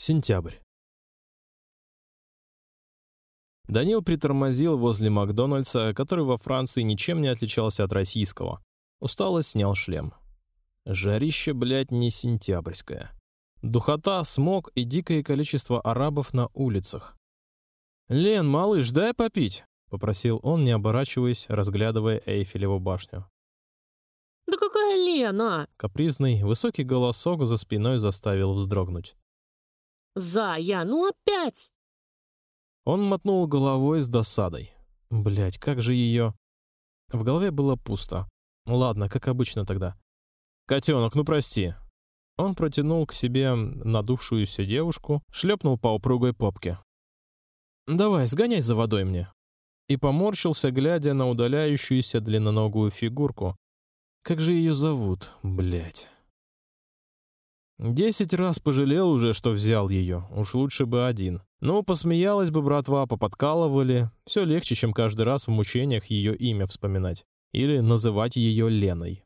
Сентябрь. Данил притормозил возле Макдональдса, который во Франции ничем не отличался от российского. Устало снял шлем. Жарище, блядь, не сентябрьское. Духота, смог и дикое количество арабов на улицах. «Лен, малыш, дай попить!» — попросил он, не оборачиваясь, разглядывая Эйфелеву башню. «Да какая Лена?» Капризный, высокий голосок за спиной заставил вздрогнуть. «Зая, ну опять!» Он мотнул головой с досадой. Блять, как же ее... В голове было пусто. Ладно, как обычно тогда. Котенок, ну прости. Он протянул к себе надувшуюся девушку, шлепнул по упругой попке. Давай, сгоняй за водой мне. И поморщился, глядя на удаляющуюся длинноногую фигурку. Как же ее зовут, блять? Десять раз пожалел уже, что взял ее. Уж лучше бы один. Ну, посмеялась бы братва, поподкалывали. Все легче, чем каждый раз в мучениях ее имя вспоминать или называть ее Леной.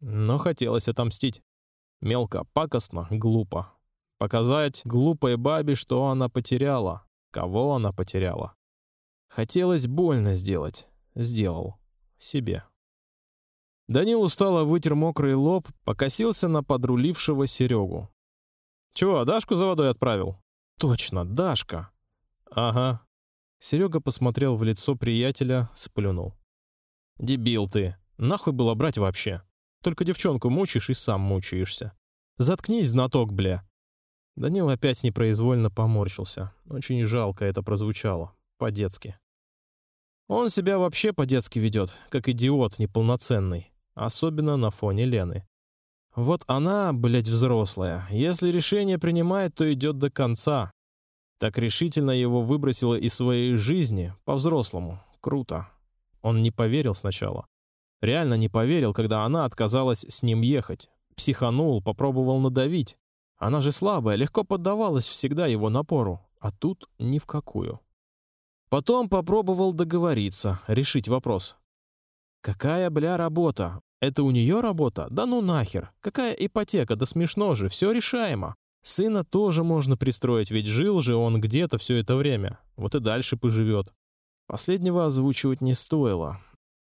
Но хотелось отомстить. Мелко, пакостно, глупо. Показать глупой бабе, что она потеряла, кого она потеряла. Хотелось больно сделать. Сделал. Себе. Данил устало вытер мокрый лоб, покосился на подрулившего Серегу. Чего, Дашку за водой отправил? Точно, Дашка. Ага. Серега посмотрел в лицо приятеля, сплюнул. Дебил ты. Нахуй было брать вообще? Только девчонку мучишь и сам мучаешься. Заткнись, знаток, бля. Данил опять непроизвольно поморщился. Очень жалко это прозвучало, по-детски. Он себя вообще по-детски ведет, как идиот неполноценный, особенно на фоне Лены. Вот она, блядь, взрослая. Если решение принимает, то идет до конца. Так решительно его выбросила из своей жизни, по-взрослому. Круто. Он не поверил сначала. Реально не поверил, когда она отказалась с ним ехать. Психанул, попробовал надавить. Она же слабая, легко поддавалась всегда его напору, а тут ни в какую. Потом попробовал договориться, решить вопрос. Какая бля работа? Это у нее работа? Да ну нахер! Какая ипотека? Да смешно же, все решаемо. Сына тоже можно пристроить, ведь жил же он где-то все это время. Вот и дальше поживет. Последнего озвучивать не стоило.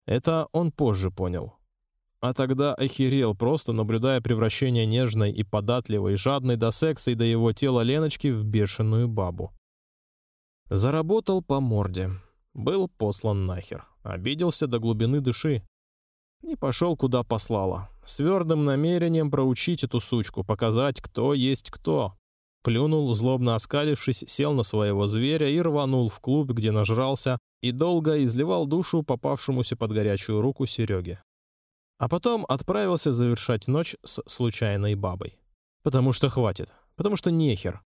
Это он позже понял. А тогда охерел, просто наблюдая превращение нежной и податливой, жадной до секса и до его тела Леночки в бешеную бабу. Заработал по морде. Был послан нахер. Обиделся до глубины души. И пошел, куда послала. С твердым намерением проучить эту сучку, показать, кто есть кто. Плюнул, злобно оскалившись, сел на своего зверя и рванул в клуб, где нажрался, и долго изливал душу попавшемуся под горячую руку Сереге. А потом отправился завершать ночь с случайной бабой. Потому что хватит, потому что нехер.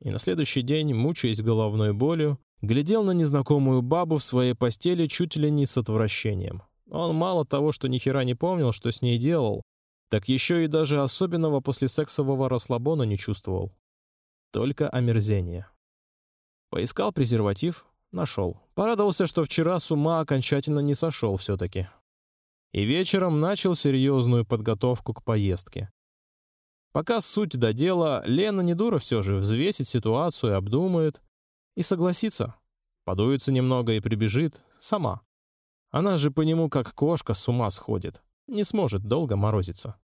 И на следующий день, мучаясь головной болью, глядел на незнакомую бабу в своей постели чуть ли не с отвращением. Он мало того, что ни хера не помнил, что с ней делал, так еще и даже особенного после сексового расслабона не чувствовал. Только омерзение. Поискал презерватив, нашел. Порадовался, что вчера с ума окончательно не сошел все-таки. И вечером начал серьезную подготовку к поездке. Пока суть до дела, Лена не дура все же, взвесит ситуацию, обдумает и согласится. Подуется немного и прибежит сама. Она же по нему как кошка с ума сходит, не сможет долго морозиться.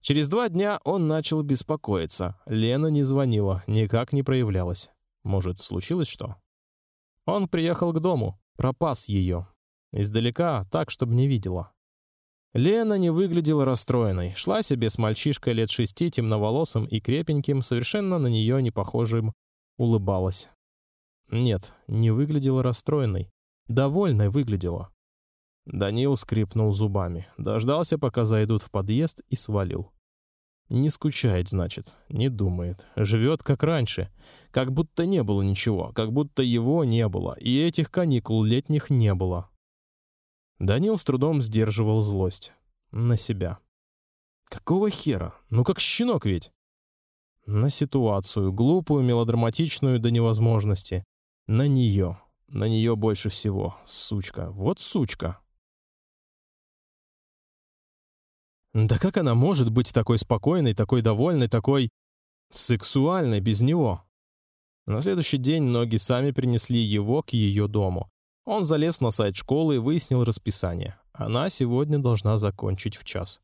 Через два дня он начал беспокоиться. Лена не звонила, никак не проявлялась. Может, случилось что? Он приехал к дому, пропас ее. Издалека, так, чтобы не видела. Лена не выглядела расстроенной, шла себе с мальчишкой лет шести, темноволосым и крепеньким, совершенно на нее не похожим, улыбалась. Нет, не выглядела расстроенной, довольной выглядела. Данил скрипнул зубами, дождался, пока зайдут в подъезд, и свалил. Не скучает, значит, не думает, живет как раньше, как будто не было ничего, как будто его не было, и этих каникул летних не было. Данил с трудом сдерживал злость на себя. Какого хера? Ну как щенок ведь. На ситуацию, глупую, мелодраматичную до невозможности, на нее, на нее больше всего, сучка, вот сучка. Да как она может быть такой спокойной, такой довольной, такой... Сексуальной без него. На следующий день ноги сами принесли его к ее дому. Он залез на сайт школы и выяснил расписание. Она сегодня должна закончить в час.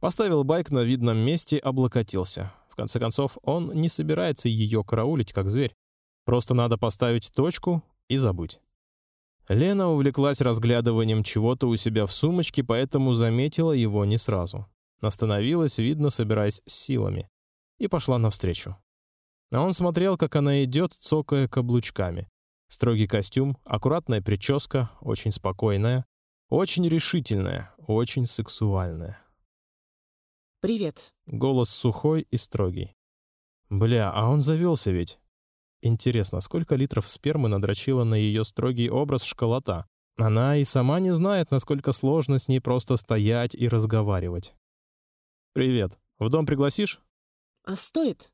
Поставил байк на видном месте, облокотился. В конце концов, он не собирается ее караулить как зверь. Просто надо поставить точку и забыть. Лена увлеклась разглядыванием чего-то у себя в сумочке, поэтому заметила его не сразу. Остановилась, видно, собираясь с силами, и пошла навстречу. А он смотрел, как она идет, цокая каблучками. Строгий костюм, аккуратная прическа, очень спокойная, очень решительная, очень сексуальная. Привет. Голос сухой и строгий. Бля, а он завелся ведь. Интересно, сколько литров спермы надрочила на ее строгий образ школота? Она и сама не знает, насколько сложно с ней просто стоять и разговаривать. Привет. В дом пригласишь? А стоит?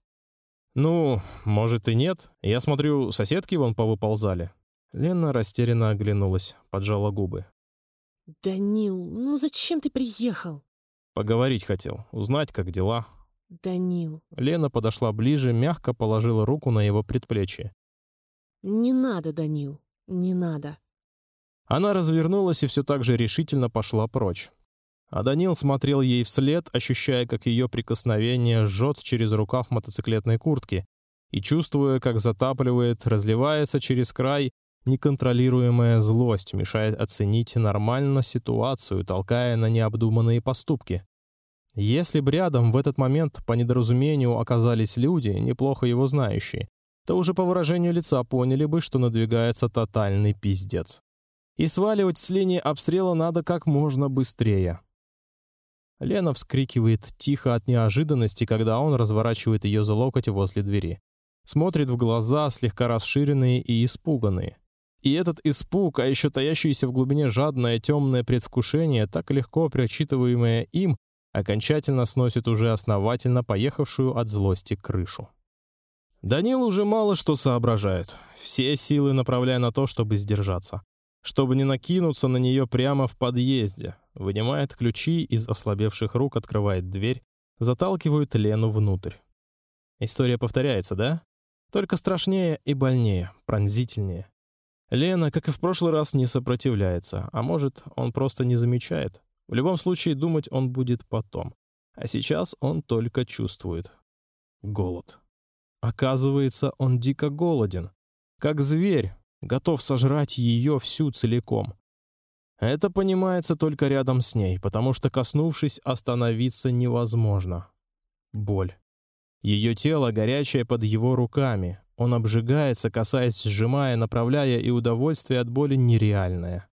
Ну, может и нет. Я смотрю, соседки вон повыползали. Лена растерянно оглянулась, поджала губы. Данил, ну зачем ты приехал? Поговорить хотел, узнать, как дела. Данил. Лена подошла ближе, мягко положила руку на его предплечье. Не надо, Данил, не надо. Она развернулась и все так же решительно пошла прочь. А Данил смотрел ей вслед, ощущая, как ее прикосновение жжет через рукав мотоциклетной куртки, и чувствуя, как затапливает, разливается через край неконтролируемая злость, мешает оценить нормально ситуацию, толкая на необдуманные поступки. Если бы рядом в этот момент по недоразумению оказались люди, неплохо его знающие, то уже по выражению лица поняли бы, что надвигается тотальный пиздец. И сваливать с линии обстрела надо как можно быстрее. Лена вскрикивает тихо от неожиданности, когда он разворачивает ее за локоть возле двери. Смотрит в глаза, слегка расширенные и испуганные. И этот испуг, а еще таящееся в глубине жадное темное предвкушение, так легко прочитываемое им, окончательно сносит уже основательно поехавшую от злости крышу. Данил уже мало что соображает, все силы направляя на то, чтобы сдержаться, чтобы не накинуться на нее прямо в подъезде, вынимает ключи из ослабевших рук, открывает дверь, заталкивает Лену внутрь. История повторяется, да? Только страшнее и больнее, пронзительнее. Лена, как и в прошлый раз, не сопротивляется, а может, он просто не замечает. В любом случае, думать он будет потом. А сейчас он только чувствует голод. Оказывается, он дико голоден, как зверь, готов сожрать ее всю целиком. Это понимается только рядом с ней, потому что коснувшись, остановиться невозможно. Боль. Ее тело горячее под его руками. Он обжигается, касаясь, сжимая, направляя, и удовольствие от боли нереальное.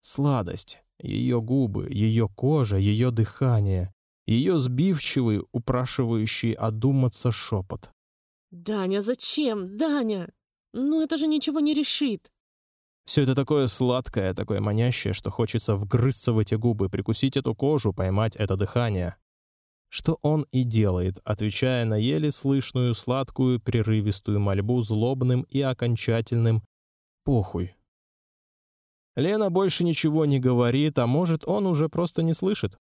Сладость, ее губы, ее кожа, ее дыхание, ее сбивчивый, упрашивающий одуматься шепот. Даня, зачем, Даня? Ну это же ничего не решит. Все это такое сладкое, такое манящее, что хочется вгрызться в эти губы, прикусить эту кожу, поймать это дыхание. Что он и делает, отвечая на еле слышную сладкую прерывистую мольбу злобным и окончательным похуй. Лена больше ничего не говорит, а может, он уже просто не слышит.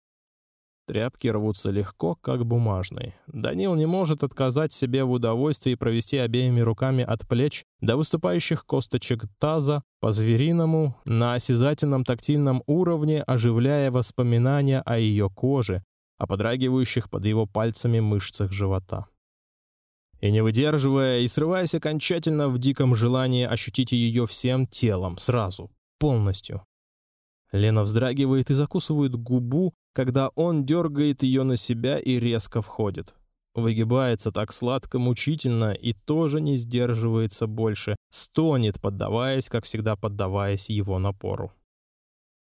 Тряпки рвутся легко, как бумажные. Данил не может отказать себе в удовольствии провести обеими руками от плеч до выступающих косточек таза по звериному на осязательном тактильном уровне, оживляя воспоминания о ее коже, о подрагивающих под его пальцами мышцах живота. И не выдерживая и срываясь окончательно в диком желании ощутить ее всем телом сразу, полностью. Лена вздрагивает и закусывает губу, когда он дергает ее на себя и резко входит. Выгибается так сладко, мучительно и тоже не сдерживается больше, стонет, поддаваясь, как всегда поддаваясь его напору.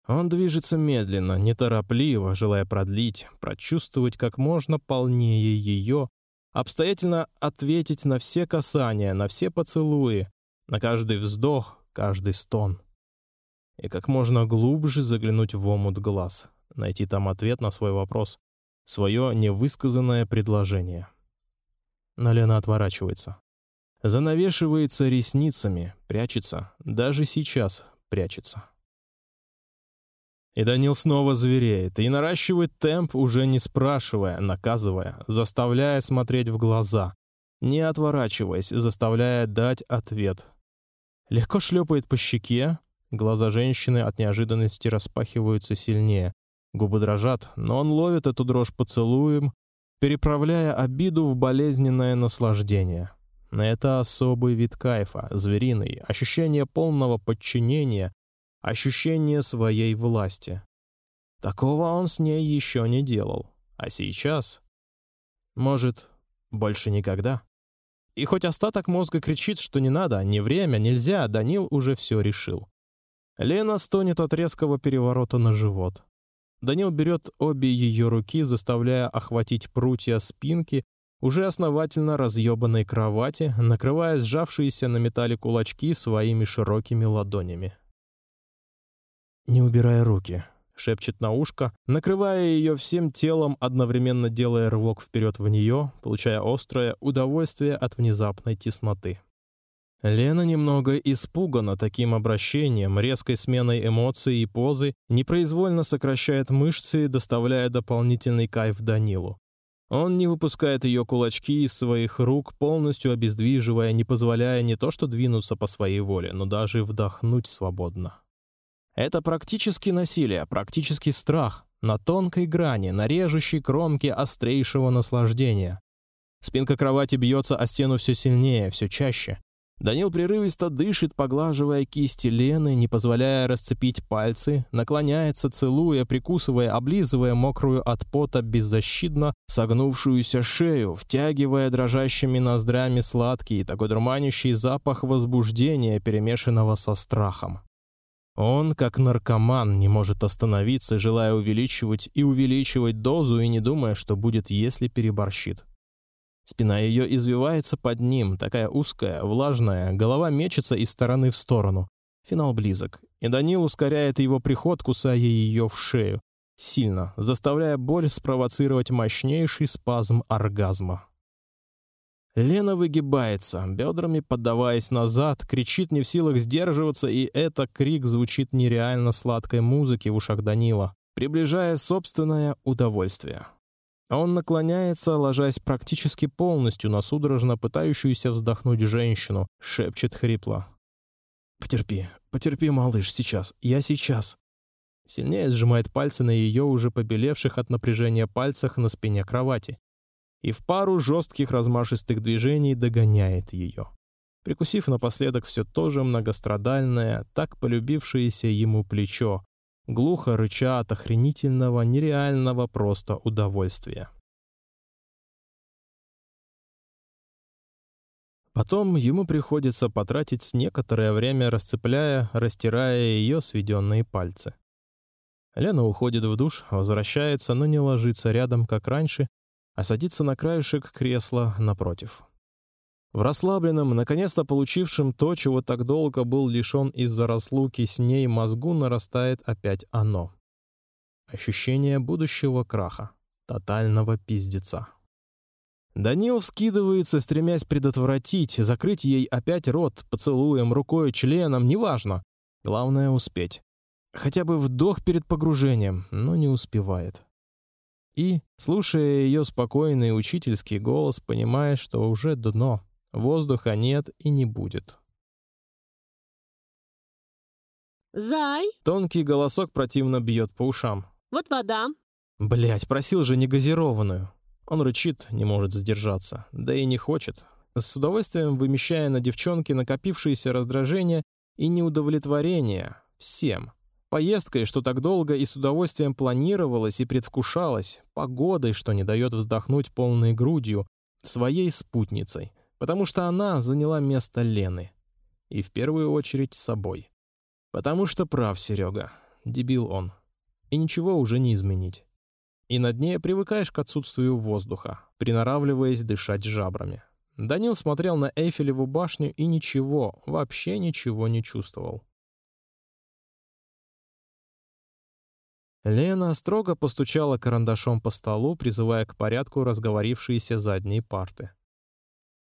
Он движется медленно, неторопливо, желая продлить, прочувствовать как можно полнее ее, обстоятельно ответить на все касания, на все поцелуи, на каждый вздох, каждый стон и как можно глубже заглянуть в омут глаз, найти там ответ на свой вопрос, свое невысказанное предложение. Но Лена отворачивается, занавешивается ресницами, прячется, даже сейчас прячется. И Данил снова звереет и наращивает темп, уже не спрашивая, наказывая, заставляя смотреть в глаза, не отворачиваясь, заставляя дать ответ. Легко шлепает по щеке, глаза женщины от неожиданности распахиваются сильнее, губы дрожат, но он ловит эту дрожь поцелуем, переправляя обиду в болезненное наслаждение. Это особый вид кайфа, звериный, ощущение полного подчинения, ощущение своей власти. Такого он с ней еще не делал, а сейчас, может, больше никогда. И хоть остаток мозга кричит, что не надо, не время, нельзя, Данил уже все решил. Лена стонет от резкого переворота на живот. Данил берет обе ее руки, заставляя охватить прутья спинки уже основательно разъебанной кровати, накрывая сжавшиеся на металле кулачки своими широкими ладонями. Не убирая руки, шепчет на ушко, накрывая ее всем телом, одновременно делая рывок вперед в нее, получая острое удовольствие от внезапной тесноты. Лена немного испугана таким обращением, резкой сменой эмоций и позы, непроизвольно сокращает мышцы, доставляя дополнительный кайф Данилу. Он не выпускает ее кулачки из своих рук, полностью обездвиживая, не позволяя не то что двинуться по своей воле, но даже вдохнуть свободно. Это практически насилие, практически страх на тонкой грани, на режущей кромке острейшего наслаждения. Спинка кровати бьется о стену все сильнее, все чаще. Данил прерывисто дышит, поглаживая кисти Лены, не позволяя расцепить пальцы, наклоняется, целуя, прикусывая, облизывая мокрую от пота беззащитно согнувшуюся шею, втягивая дрожащими ноздрями сладкий, такой дурманящий запах возбуждения, перемешанного со страхом. Он, как наркоман, не может остановиться, желая увеличивать и увеличивать дозу и не думая, что будет, если переборщит. Спина ее извивается под ним, такая узкая, влажная, голова мечется из стороны в сторону. Финал близок, и Данил ускоряет его приход, кусая ее в шею, сильно, заставляя боль спровоцировать мощнейший спазм оргазма. Лена выгибается, бедрами поддаваясь назад, кричит не в силах сдерживаться, и этот крик звучит нереально сладкой музыки в ушах Данила, приближая собственное удовольствие. Он наклоняется, ложась практически полностью на судорожно пытающуюся вздохнуть женщину, шепчет хрипло: "Потерпи, потерпи, малыш, сейчас, я сейчас". Сильнее сжимает пальцы на ее уже побелевших от напряжения пальцах на спине кровати, и в пару жестких размашистых движений догоняет ее. Прикусив напоследок все то же многострадальное, так полюбившееся ему плечо, глухо рыча от охренительного, нереального просто удовольствия. Потом ему приходится потратить некоторое время, расцепляя, растирая ее сведенные пальцы. Лена уходит в душ, возвращается, но не ложится рядом, как раньше, а садится на краешек кресла напротив. В расслабленном, наконец-то получившем то, чего так долго был лишен из-за разлуки с ней мозгу, нарастает опять оно. Ощущение будущего краха, тотального пиздеца. Данил вскидывается, стремясь предотвратить, закрыть ей опять рот поцелуем, рукой, членом, неважно. Главное успеть. Хотя бы вдох перед погружением, но не успевает и, слушая ее спокойный учительский голос, понимая, что уже дно, воздуха нет и не будет. Зай. Тонкий голосок противно бьет по ушам. Вот вода. Блять, просил же не газированную. Он рычит, не может задержаться, да и не хочет, с удовольствием вымещая на девчонке накопившееся раздражение и неудовлетворение всем, Поездкой, что так долго и с удовольствием планировалась и предвкушалась, погодой, что не дает вздохнуть полной грудью, своей спутницей, потому что она заняла место Лены. И в первую очередь собой. Потому что прав Серега, дебил он. И ничего уже не изменить. И на дне привыкаешь к отсутствию воздуха, приноравливаясь дышать жабрами. Данил смотрел на Эйфелеву башню и ничего, вообще ничего не чувствовал. Лена строго постучала карандашом по столу, призывая к порядку разговорившиеся задние парты.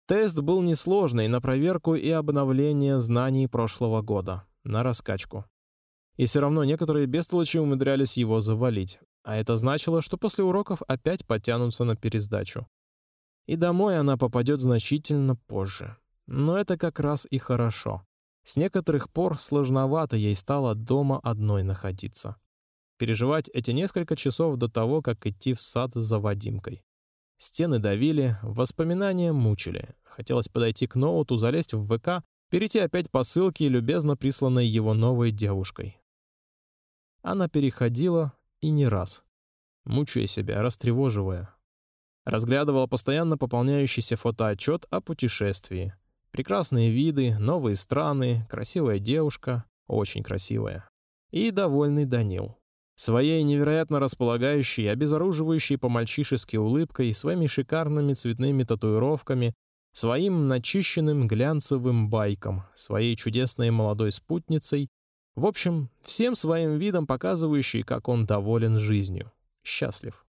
Тест был несложный на проверку и обновление знаний прошлого года, на раскачку. И все равно некоторые бестолочи умудрялись его завалить, а это значило, что после уроков опять подтянутся на пересдачу. И домой она попадет значительно позже. Но это как раз и хорошо. С некоторых пор сложновато ей стало дома одной находиться. Переживать эти несколько часов до того, как идти в сад за Вадимкой. Стены давили, воспоминания мучили. Хотелось подойти к ноуту, залезть в ВК, перейти опять по ссылке, любезно присланной его новой девушкой. Она переходила и не раз, мучая себя, растревоживая. Разглядывала постоянно пополняющийся фотоотчет о путешествии. Прекрасные виды, новые страны, красивая девушка, очень красивая. И довольный Данил. Своей невероятно располагающей, обезоруживающей по-мальчишески улыбкой, своими шикарными цветными татуировками, своим начищенным глянцевым байком, своей чудесной молодой спутницей, в общем, всем своим видом показывающей, как он доволен жизнью, счастлив.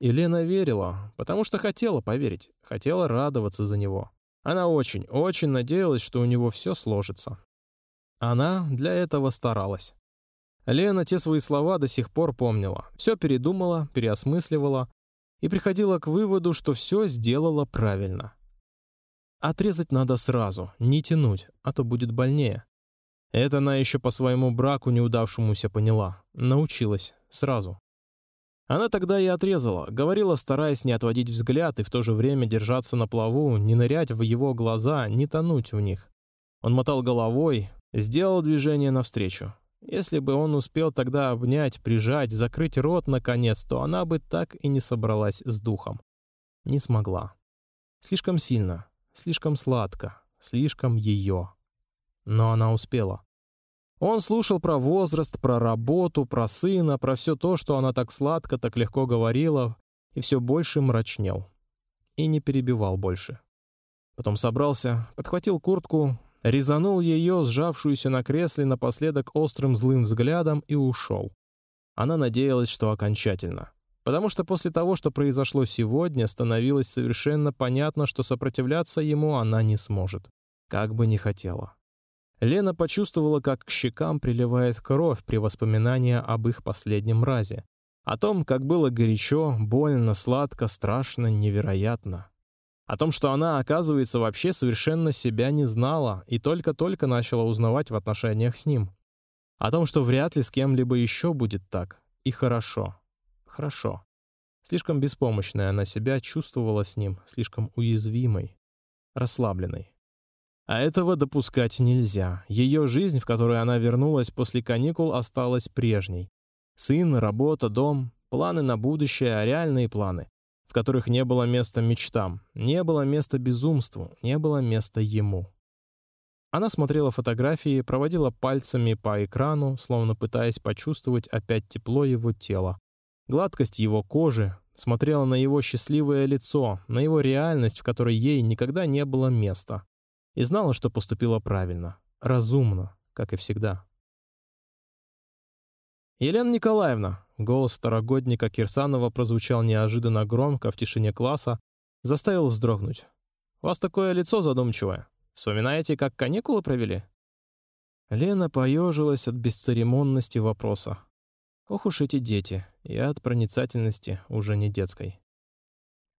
И Лена верила, потому что хотела поверить, хотела радоваться за него. Она очень, очень надеялась, что у него все сложится. Она для этого старалась. Лена те свои слова до сих пор помнила, все передумала, переосмысливала и приходила к выводу, что все сделала правильно. Отрезать надо сразу, не тянуть, а то будет больнее. Это она еще по своему браку неудавшемуся поняла, научилась сразу. Она тогда и отрезала, говорила, стараясь не отводить взгляд и в то же время держаться на плаву, не нырять в его глаза, не тонуть в них. Он мотал головой, сделал движение навстречу. Если бы он успел тогда обнять, прижать, закрыть рот наконец, то она бы так и не собралась с духом. Не смогла. Слишком сильно, слишком сладко, слишком ее. Но она успела. Он слушал про возраст, про работу, про сына, про все то, что она так сладко, так легко говорила, и все больше мрачнел. И не перебивал больше. Потом собрался, подхватил куртку, резанул ее, сжавшуюся на кресле, напоследок острым злым взглядом и ушел. Она надеялась, что окончательно. Потому что после того, что произошло сегодня, становилось совершенно понятно, что сопротивляться ему она не сможет. Как бы ни хотела. Лена почувствовала, как к щекам приливает кровь при воспоминании об их последнем разе. О том, как было горячо, больно, сладко, страшно, невероятно. О том, что она, оказывается, вообще совершенно себя не знала и только-только начала узнавать в отношениях с ним. О том, что вряд ли с кем-либо еще будет так. И хорошо. Хорошо. Слишком беспомощной она себя чувствовала с ним, слишком уязвимой, расслабленной. А этого допускать нельзя. Ее жизнь, в которую она вернулась после каникул, осталась прежней. Сын, работа, дом, планы на будущее, а реальные планы в которых не было места мечтам, не было места безумству, не было места ему. Она смотрела фотографии, проводила пальцами по экрану, словно пытаясь почувствовать опять тепло его тела, гладкость его кожи, смотрела на его счастливое лицо, на его реальность, в которой ей никогда не было места, и знала, что поступила правильно, разумно, как и всегда. Елена Николаевна, Голос второгодника Кирсанова прозвучал неожиданно громко в тишине класса, заставил вздрогнуть. У вас такое лицо задумчивое. Вспоминаете, как каникулы провели? Лена поежилась от бесцеремонности вопроса. Ох уж эти дети, и от проницательности уже не детской.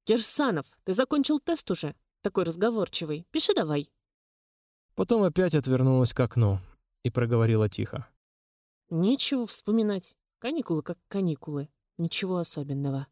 Кирсанов, ты закончил тест уже? Такой разговорчивый. Пиши давай. Потом опять отвернулась к окну и проговорила тихо. Нечего вспоминать. Каникулы как каникулы. Ничего особенного.